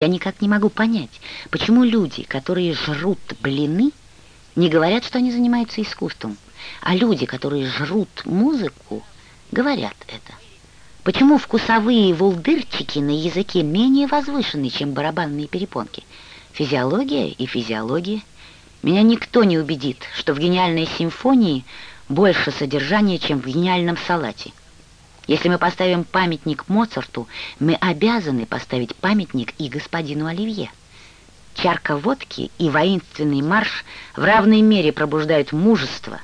Я никак не могу понять, почему люди, которые жрут блины, не говорят, что они занимаются искусством, а люди, которые жрут музыку, говорят это. Почему вкусовые вулдырчики на языке менее возвышены, чем барабанные перепонки? Физиология и физиология. Меня никто не убедит, что в гениальной симфонии больше содержания, чем в гениальном салате. Если мы поставим памятник Моцарту, мы обязаны поставить памятник и господину Оливье. Чарка водки и воинственный марш в равной мере пробуждают мужество,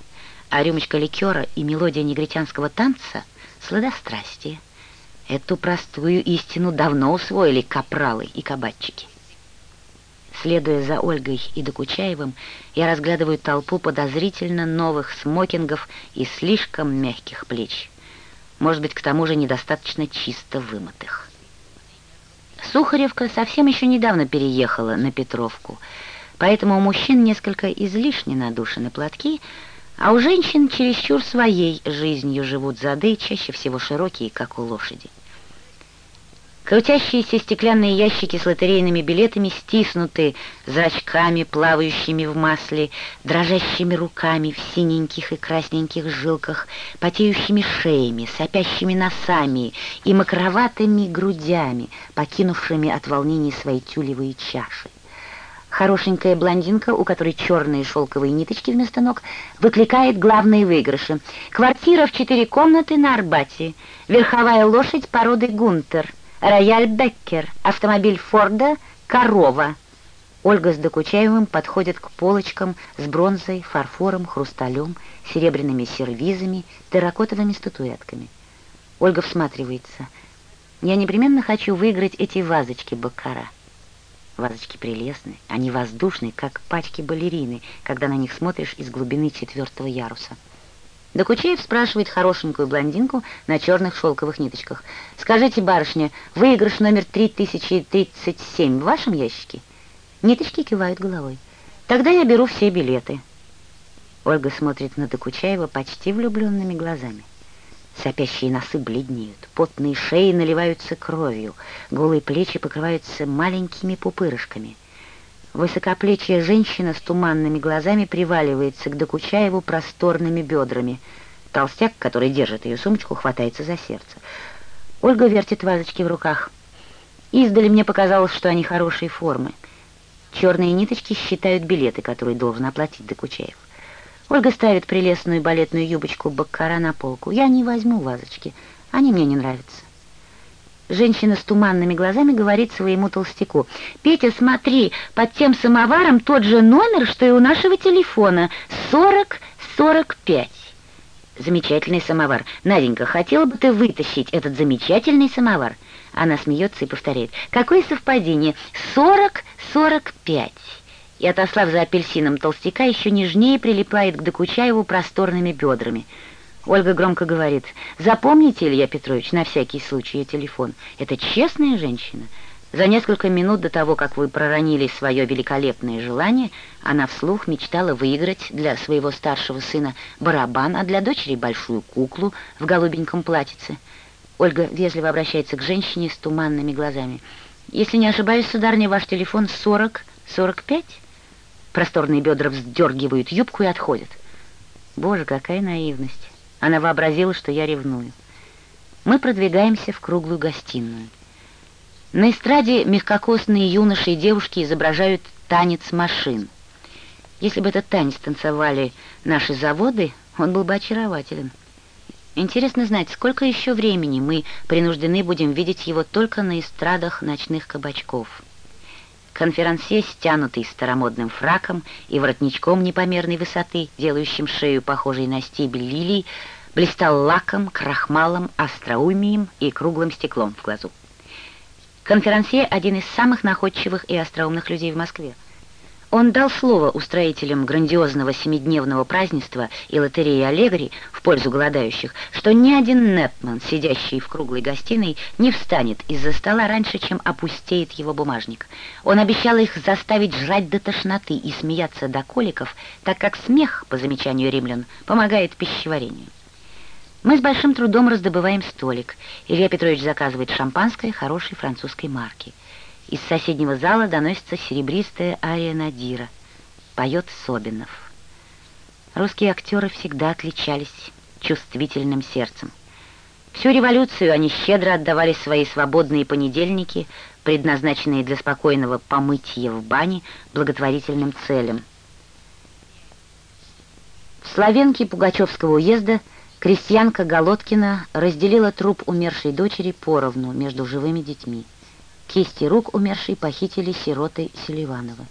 а рюмочка ликера и мелодия негритянского танца — сладострастие. Эту простую истину давно усвоили капралы и кабачики. Следуя за Ольгой и Докучаевым, я разглядываю толпу подозрительно новых смокингов и слишком мягких плеч может быть, к тому же недостаточно чисто вымытых. Сухаревка совсем еще недавно переехала на Петровку, поэтому у мужчин несколько излишне надушены платки, а у женщин чересчур своей жизнью живут зады, чаще всего широкие, как у лошади. Крутящиеся стеклянные ящики с лотерейными билетами стиснуты зрачками, плавающими в масле, дрожащими руками в синеньких и красненьких жилках, потеющими шеями, сопящими носами и макроватыми грудями, покинувшими от волнений свои тюлевые чаши. Хорошенькая блондинка, у которой черные шелковые ниточки вместо ног, выкликает главные выигрыши. Квартира в четыре комнаты на Арбате, верховая лошадь породы Гунтер — рояль Беккер, автомобиль Форда, корова. Ольга с Докучаевым подходят к полочкам с бронзой, фарфором, хрусталем, серебряными сервизами, терракотовыми статуэтками. Ольга всматривается. Я непременно хочу выиграть эти вазочки Баккара. Вазочки прелестны, они воздушные, как пачки балерины, когда на них смотришь из глубины четвертого яруса. Докучеев спрашивает хорошенькую блондинку на черных шелковых ниточках. «Скажите, барышня, выигрыш номер 3037 в вашем ящике?» Ниточки кивают головой. «Тогда я беру все билеты». Ольга смотрит на Докучаева почти влюбленными глазами. Сопящие носы бледнеют, потные шеи наливаются кровью, голые плечи покрываются маленькими пупырышками — Высокоплечья женщина с туманными глазами приваливается к Докучаеву просторными бедрами. Толстяк, который держит ее сумочку, хватается за сердце. Ольга вертит вазочки в руках. Издали мне показалось, что они хорошей формы. Черные ниточки считают билеты, которые должен оплатить Докучаев. Ольга ставит прелестную балетную юбочку Баккара на полку. Я не возьму вазочки, они мне не нравятся. Женщина с туманными глазами говорит своему толстяку. «Петя, смотри, под тем самоваром тот же номер, что и у нашего телефона. 40-45». Замечательный самовар. Наденька, хотела бы ты вытащить этот замечательный самовар? Она смеется и повторяет. Какое совпадение? 40-45. И, отослав за апельсином толстяка, еще нежнее прилипает к Докучаеву просторными бедрами. Ольга громко говорит, «Запомните, Илья Петрович, на всякий случай ее телефон. Это честная женщина. За несколько минут до того, как вы проронили свое великолепное желание, она вслух мечтала выиграть для своего старшего сына барабан, а для дочери большую куклу в голубеньком платьице». Ольга вежливо обращается к женщине с туманными глазами. «Если не ошибаюсь, сударыня, ваш телефон 40-45?» Просторные бедра вздергивают юбку и отходят. Боже, какая наивность! Она вообразила, что я ревную. Мы продвигаемся в круглую гостиную. На эстраде мягкокосные юноши и девушки изображают танец машин. Если бы этот танец танцевали наши заводы, он был бы очарователен. Интересно знать, сколько еще времени мы принуждены будем видеть его только на эстрадах ночных кабачков. Конферансье, стянутый старомодным фраком и воротничком непомерной высоты, делающим шею похожей на стебель лилий, блистал лаком, крахмалом, остроумием и круглым стеклом в глазу. Конферансье — один из самых находчивых и остроумных людей в Москве. Он дал слово устроителям грандиозного семидневного празднества и лотереи Аллегри в пользу голодающих, что ни один Непман, сидящий в круглой гостиной, не встанет из-за стола раньше, чем опустеет его бумажник. Он обещал их заставить жрать до тошноты и смеяться до коликов, так как смех, по замечанию римлян, помогает пищеварению. Мы с большим трудом раздобываем столик. Илья Петрович заказывает шампанское хорошей французской марки. Из соседнего зала доносится серебристая ария Надира. Поет Собинов. Русские актеры всегда отличались чувствительным сердцем. Всю революцию они щедро отдавали свои свободные понедельники, предназначенные для спокойного помытья в бане, благотворительным целям. В Славенке Пугачевского уезда крестьянка Голодкина разделила труп умершей дочери поровну между живыми детьми. Кисти рук умершей похитили сироты Селиванова.